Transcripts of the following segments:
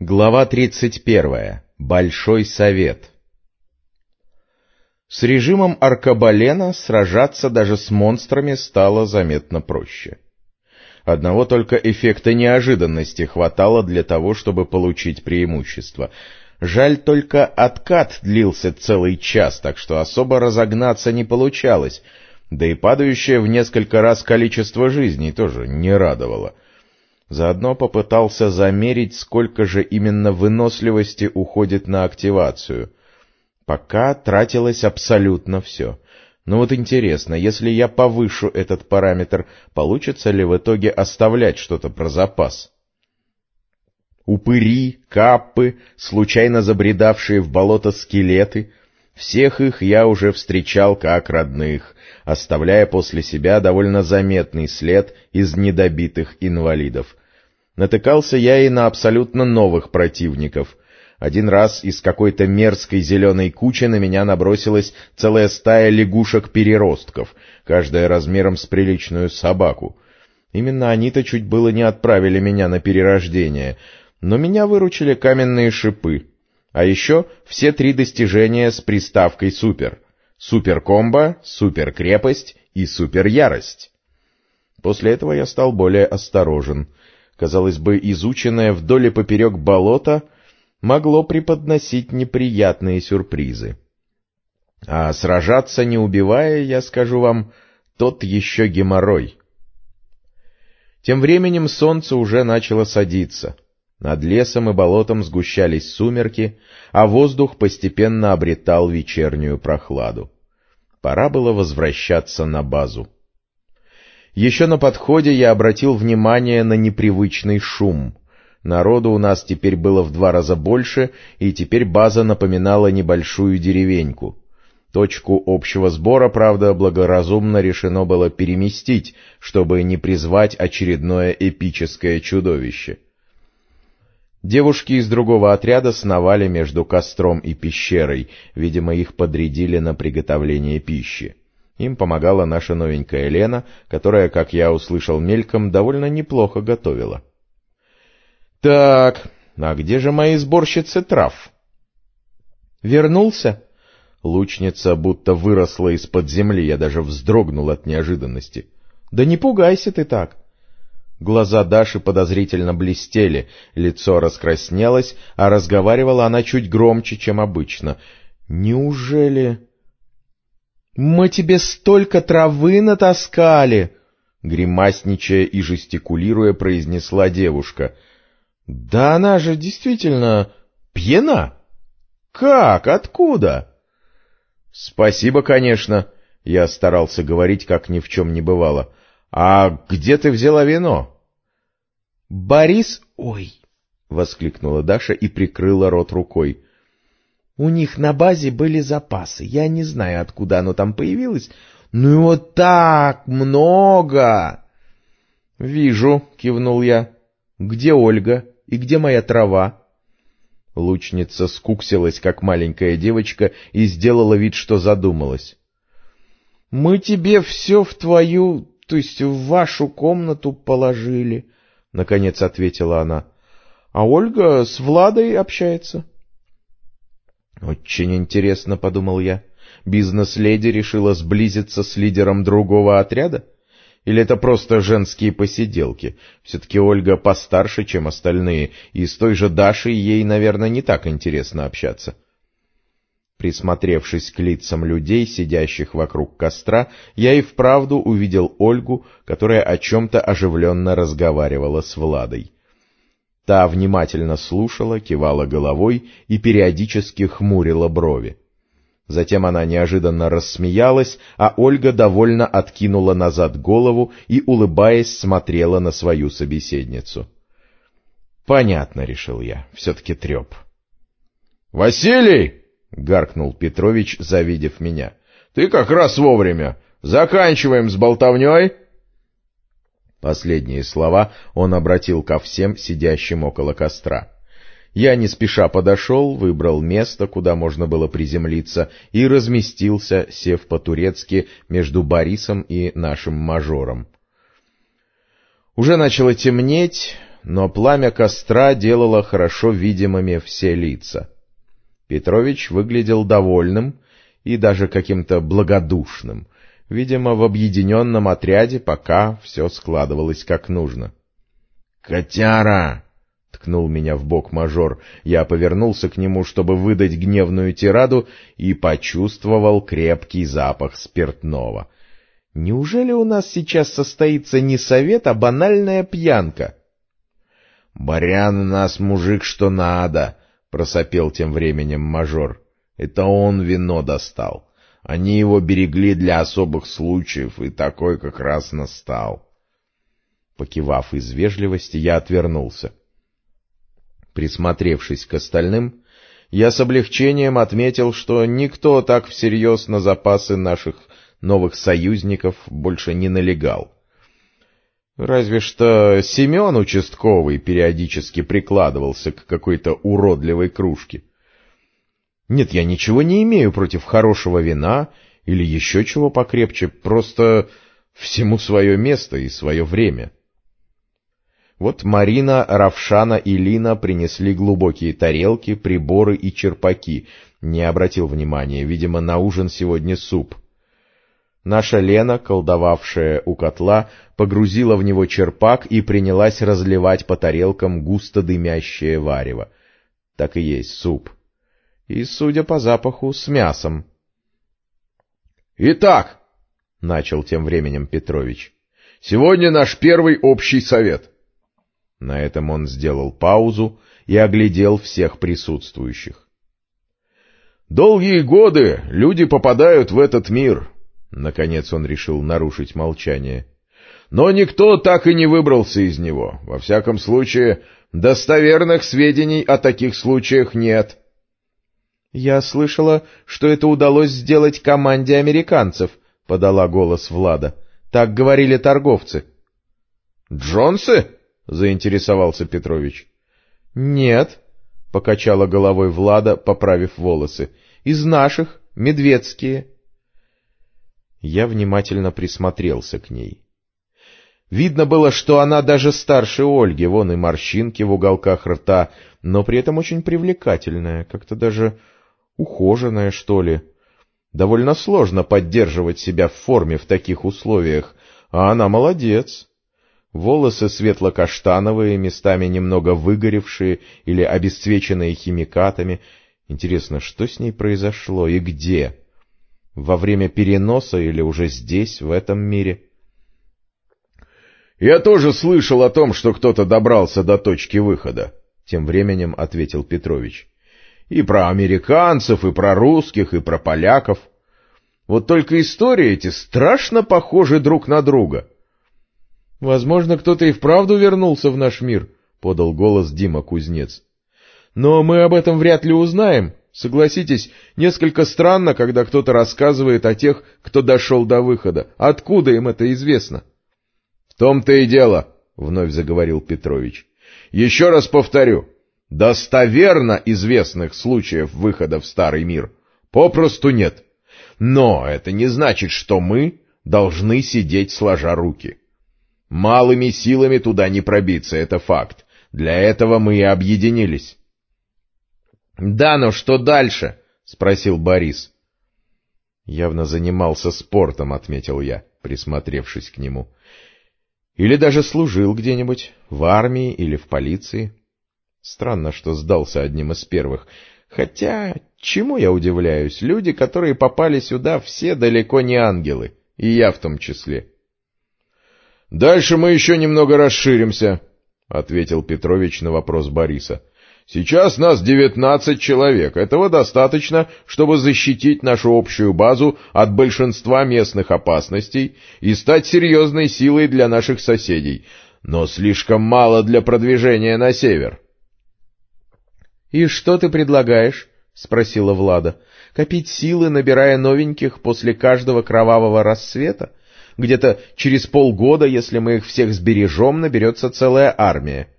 Глава 31. Большой совет. С режимом Аркабалена сражаться даже с монстрами стало заметно проще. Одного только эффекта неожиданности хватало для того, чтобы получить преимущество. Жаль только откат длился целый час, так что особо разогнаться не получалось, да и падающее в несколько раз количество жизней тоже не радовало — Заодно попытался замерить, сколько же именно выносливости уходит на активацию. Пока тратилось абсолютно все. Но вот интересно, если я повышу этот параметр, получится ли в итоге оставлять что-то про запас? Упыри, каппы, случайно забредавшие в болото скелеты — всех их я уже встречал как родных, оставляя после себя довольно заметный след из недобитых инвалидов. Натыкался я и на абсолютно новых противников. Один раз из какой-то мерзкой зеленой кучи на меня набросилась целая стая лягушек-переростков, каждая размером с приличную собаку. Именно они-то чуть было не отправили меня на перерождение, но меня выручили каменные шипы. А еще все три достижения с приставкой «Супер». Супер-комбо, супер-крепость и супер-ярость. После этого я стал более осторожен. Казалось бы, изученное вдоль и поперек болото могло преподносить неприятные сюрпризы. А сражаться не убивая, я скажу вам, тот еще геморрой. Тем временем солнце уже начало садиться — над лесом и болотом сгущались сумерки, а воздух постепенно обретал вечернюю прохладу. Пора было возвращаться на базу. Еще на подходе я обратил внимание на непривычный шум. Народу у нас теперь было в два раза больше, и теперь база напоминала небольшую деревеньку. Точку общего сбора, правда, благоразумно решено было переместить, чтобы не призвать очередное эпическое чудовище. Девушки из другого отряда сновали между костром и пещерой, видимо, их подрядили на приготовление пищи. Им помогала наша новенькая Лена, которая, как я услышал мельком, довольно неплохо готовила. — Так, а где же мои сборщицы трав? — Вернулся? Лучница будто выросла из-под земли, я даже вздрогнул от неожиданности. — Да не пугайся ты так. — Глаза Даши подозрительно блестели, лицо раскраснелось, а разговаривала она чуть громче, чем обычно. «Неужели...» «Мы тебе столько травы натаскали!» Гримасничая и жестикулируя, произнесла девушка. «Да она же действительно пьяна! Как? Откуда?» «Спасибо, конечно!» Я старался говорить, как ни в чем не бывало. — А где ты взяла вино? — Борис... Ой! — воскликнула Даша и прикрыла рот рукой. — У них на базе были запасы. Я не знаю, откуда оно там появилось. Ну и вот так много! — Вижу, — кивнул я. — Где Ольга и где моя трава? Лучница скуксилась, как маленькая девочка, и сделала вид, что задумалась. — Мы тебе все в твою то есть в вашу комнату положили, — наконец ответила она. — А Ольга с Владой общается. — Очень интересно, — подумал я. Бизнес-леди решила сблизиться с лидером другого отряда? Или это просто женские посиделки? Все-таки Ольга постарше, чем остальные, и с той же Дашей ей, наверное, не так интересно общаться. — Присмотревшись к лицам людей, сидящих вокруг костра, я и вправду увидел Ольгу, которая о чем-то оживленно разговаривала с Владой. Та внимательно слушала, кивала головой и периодически хмурила брови. Затем она неожиданно рассмеялась, а Ольга довольно откинула назад голову и, улыбаясь, смотрела на свою собеседницу. «Понятно», — решил я, — «все-таки треп». «Василий!» — гаркнул Петрович, завидев меня. — Ты как раз вовремя. Заканчиваем с болтовней. Последние слова он обратил ко всем сидящим около костра. Я не спеша подошел, выбрал место, куда можно было приземлиться, и разместился, сев по-турецки между Борисом и нашим мажором. Уже начало темнеть, но пламя костра делало хорошо видимыми все лица. Петрович выглядел довольным и даже каким-то благодушным. Видимо, в объединенном отряде пока все складывалось как нужно. «Котяра!» — ткнул меня в бок мажор. Я повернулся к нему, чтобы выдать гневную тираду, и почувствовал крепкий запах спиртного. Неужели у нас сейчас состоится не совет, а банальная пьянка? — Барян у нас мужик что надо, — просопел тем временем мажор. — Это он вино достал. Они его берегли для особых случаев, и такой как раз настал. Покивав из вежливости, я отвернулся. Присмотревшись к остальным, я с облегчением отметил, что никто так всерьез на запасы наших новых союзников больше не налегал. Разве что Семен участковый периодически прикладывался к какой-то уродливой кружке. Нет, я ничего не имею против хорошего вина или еще чего покрепче, просто всему свое место и свое время. Вот Марина, Равшана и Лина принесли глубокие тарелки, приборы и черпаки. Не обратил внимания, видимо, на ужин сегодня суп — Наша Лена, колдовавшая у котла, погрузила в него черпак и принялась разливать по тарелкам густо дымящее варево. Так и есть суп. И, судя по запаху, с мясом. — Итак, — начал тем временем Петрович, — сегодня наш первый общий совет. На этом он сделал паузу и оглядел всех присутствующих. — Долгие годы люди попадают в этот мир, Наконец он решил нарушить молчание. Но никто так и не выбрался из него. Во всяком случае, достоверных сведений о таких случаях нет. — Я слышала, что это удалось сделать команде американцев, — подала голос Влада. — Так говорили торговцы. — Джонсы? — заинтересовался Петрович. — Нет, — покачала головой Влада, поправив волосы. — Из наших, медведские. — я внимательно присмотрелся к ней. Видно было, что она даже старше Ольги, вон и морщинки в уголках рта, но при этом очень привлекательная, как-то даже ухоженная, что ли. Довольно сложно поддерживать себя в форме в таких условиях, а она молодец. Волосы светло-каштановые, местами немного выгоревшие или обесцвеченные химикатами. Интересно, что с ней произошло и где? во время переноса или уже здесь, в этом мире. «Я тоже слышал о том, что кто-то добрался до точки выхода», — тем временем ответил Петрович. «И про американцев, и про русских, и про поляков. Вот только истории эти страшно похожи друг на друга». «Возможно, кто-то и вправду вернулся в наш мир», — подал голос Дима Кузнец. «Но мы об этом вряд ли узнаем, Согласитесь, несколько странно, когда кто-то рассказывает о тех, кто дошел до выхода. Откуда им это известно? — В том-то и дело, — вновь заговорил Петрович. — Еще раз повторю. Достоверно известных случаев выхода в Старый мир попросту нет. Но это не значит, что мы должны сидеть сложа руки. Малыми силами туда не пробиться, это факт. Для этого мы и объединились. — Да, но что дальше? — спросил Борис. — Явно занимался спортом, — отметил я, присмотревшись к нему. — Или даже служил где-нибудь, в армии или в полиции. Странно, что сдался одним из первых. Хотя, чему я удивляюсь, люди, которые попали сюда, все далеко не ангелы, и я в том числе. — Дальше мы еще немного расширимся, — ответил Петрович на вопрос Бориса. Сейчас нас девятнадцать человек. Этого достаточно, чтобы защитить нашу общую базу от большинства местных опасностей и стать серьезной силой для наших соседей, но слишком мало для продвижения на север. — И что ты предлагаешь? — спросила Влада. — Копить силы, набирая новеньких после каждого кровавого рассвета? Где-то через полгода, если мы их всех сбережем, наберется целая армия. —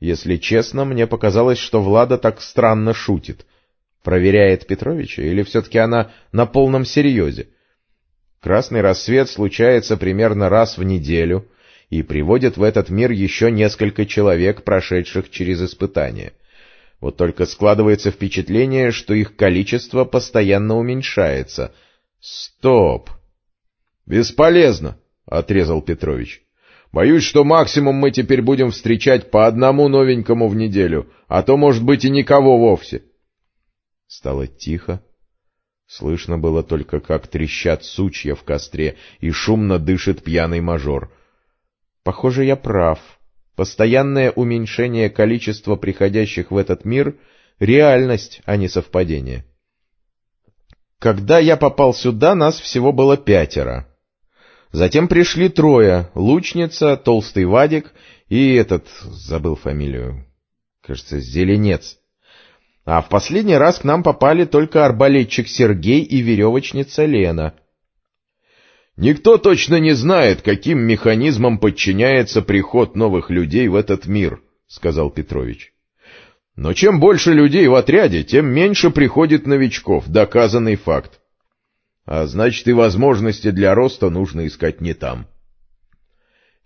если честно, мне показалось, что Влада так странно шутит. Проверяет Петровича, или все-таки она на полном серьезе? Красный рассвет случается примерно раз в неделю, и приводят в этот мир еще несколько человек, прошедших через испытания. Вот только складывается впечатление, что их количество постоянно уменьшается. Стоп! Бесполезно, — отрезал Петрович. Боюсь, что максимум мы теперь будем встречать по одному новенькому в неделю, а то, может быть, и никого вовсе. Стало тихо. Слышно было только, как трещат сучья в костре, и шумно дышит пьяный мажор. Похоже, я прав. Постоянное уменьшение количества приходящих в этот мир — реальность, а не совпадение. Когда я попал сюда, нас всего было пятеро. Затем пришли трое — лучница, толстый Вадик и этот, забыл фамилию, кажется, Зеленец. А в последний раз к нам попали только арбалетчик Сергей и веревочница Лена. «Никто точно не знает, каким механизмом подчиняется приход новых людей в этот мир», — сказал Петрович. «Но чем больше людей в отряде, тем меньше приходит новичков, доказанный факт. А значит, и возможности для роста нужно искать не там.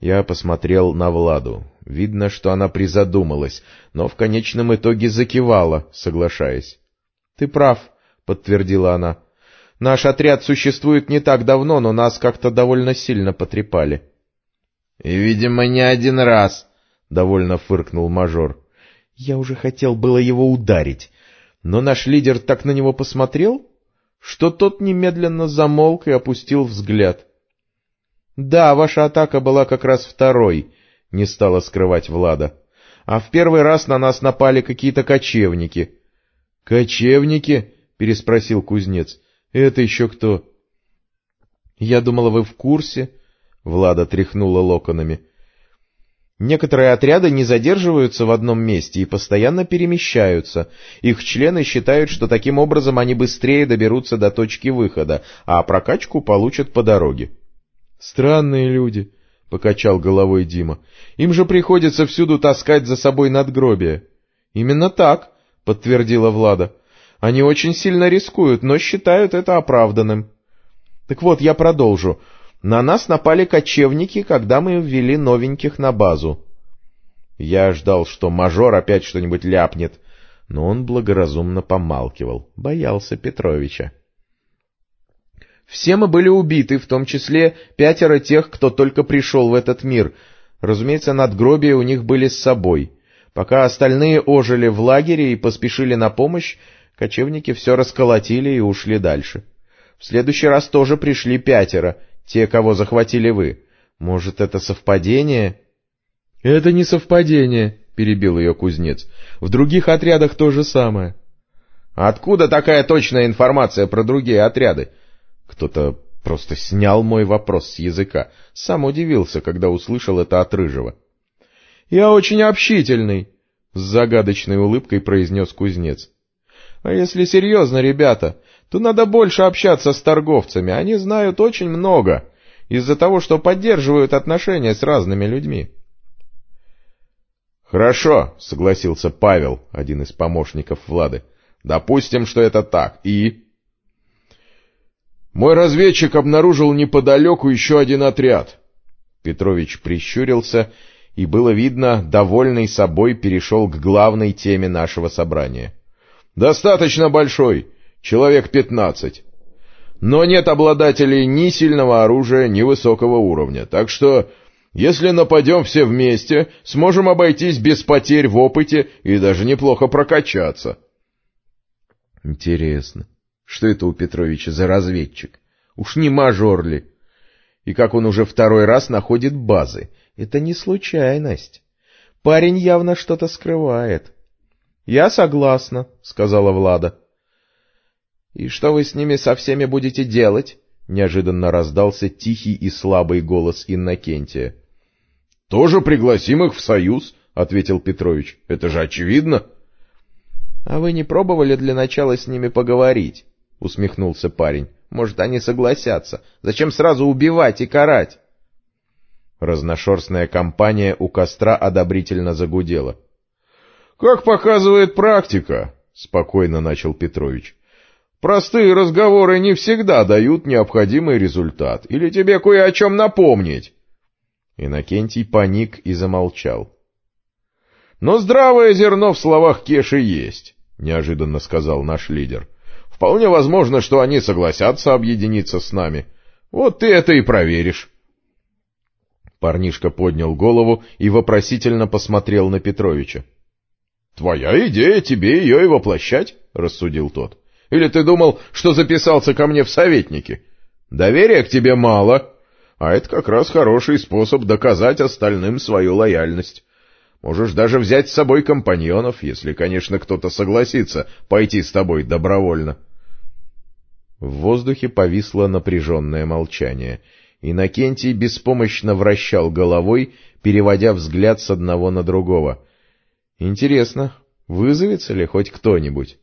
Я посмотрел на Владу. Видно, что она призадумалась, но в конечном итоге закивала, соглашаясь. — Ты прав, — подтвердила она. — Наш отряд существует не так давно, но нас как-то довольно сильно потрепали. — И, видимо, не один раз, — довольно фыркнул мажор. Я уже хотел было его ударить, но наш лидер так на него посмотрел, что тот немедленно замолк и опустил взгляд. — Да, ваша атака была как раз второй, — не стала скрывать Влада. — А в первый раз на нас напали какие-то кочевники. — Кочевники? — переспросил кузнец. — Это еще кто? — Я думала, вы в курсе. Влада тряхнула локонами. — Некоторые отряды не задерживаются в одном месте и постоянно перемещаются. Их члены считают, что таким образом они быстрее доберутся до точки выхода, а прокачку получат по дороге. «Странные люди», — покачал головой Дима. «Им же приходится всюду таскать за собой надгробие». «Именно так», — подтвердила Влада. «Они очень сильно рискуют, но считают это оправданным». «Так вот, я продолжу. На нас напали кочевники, когда мы ввели новеньких на базу. Я ждал, что мажор опять что-нибудь ляпнет, но он благоразумно помалкивал, боялся Петровича. Все мы были убиты, в том числе пятеро тех, кто только пришел в этот мир. Разумеется, надгробия у них были с собой. Пока остальные ожили в лагере и поспешили на помощь, кочевники все расколотили и ушли дальше. В следующий раз тоже пришли пятеро, те, кого захватили вы. Может, это совпадение? — Это не совпадение, — перебил ее кузнец. — В других отрядах то же самое. — Откуда такая точная информация про другие отряды? Кто-то просто снял мой вопрос с языка. Сам удивился, когда услышал это от Рыжего. — Я очень общительный, — с загадочной улыбкой произнес кузнец. — А если серьезно, ребята, то надо больше общаться с торговцами, они знают очень много, из-за того, что поддерживают отношения с разными людьми. «Хорошо», — согласился Павел, один из помощников Влады. «Допустим, что это так. И...» «Мой разведчик обнаружил неподалеку еще один отряд». Петрович прищурился, и было видно, довольный собой перешел к главной теме нашего собрания. «Достаточно большой, человек пятнадцать. Но нет обладателей ни сильного оружия, ни высокого уровня, так что, если нападем все вместе, сможем обойтись без потерь в опыте и даже неплохо прокачаться. Интересно, что это у Петровича за разведчик? Уж не мажор ли? И как он уже второй раз находит базы? Это не случайность. Парень явно что-то скрывает. — Я согласна, — сказала Влада. «И что вы с ними со всеми будете делать?» — неожиданно раздался тихий и слабый голос Иннокентия. «Тоже пригласим их в союз», — ответил Петрович. «Это же очевидно». «А вы не пробовали для начала с ними поговорить?» — усмехнулся парень. «Может, они согласятся. Зачем сразу убивать и карать?» Разношерстная компания у костра одобрительно загудела. «Как показывает практика», — спокойно начал Петрович, Простые разговоры не всегда дают необходимый результат. Или тебе кое о чем напомнить? Иннокентий паник и замолчал. — Но здравое зерно в словах Кеши есть, — неожиданно сказал наш лидер. — Вполне возможно, что они согласятся объединиться с нами. Вот ты это и проверишь. Парнишка поднял голову и вопросительно посмотрел на Петровича. — Твоя идея, тебе ее и воплощать, — рассудил тот. — Или ты думал, что записался ко мне в советники? Доверия к тебе мало, а это как раз хороший способ доказать остальным свою лояльность. Можешь даже взять с собой компаньонов, если, конечно, кто-то согласится пойти с тобой добровольно. В воздухе повисло напряженное молчание. Иннокентий беспомощно вращал головой, переводя взгляд с одного на другого — Интересно, вызовется ли хоть кто-нибудь?